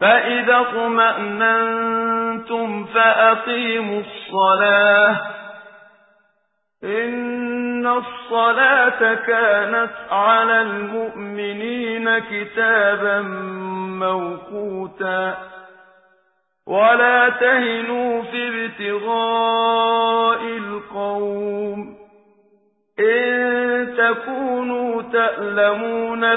فَإِذَا اطْمَأْنَنتُمْ فَأَقِيمُوا الصَّلَاةَ ۚ إِنَّ الصَّلَاةَ كَانَتْ عَلَى الْمُؤْمِنِينَ كِتَابًا مَّوْقُوتًا وَلَا تَهِنُوا فِي ابْتِغَاءِ الْقَوْمِ ۖ إِن تَكُونُوا تَأْلَمُونَ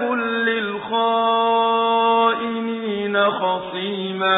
وَلَا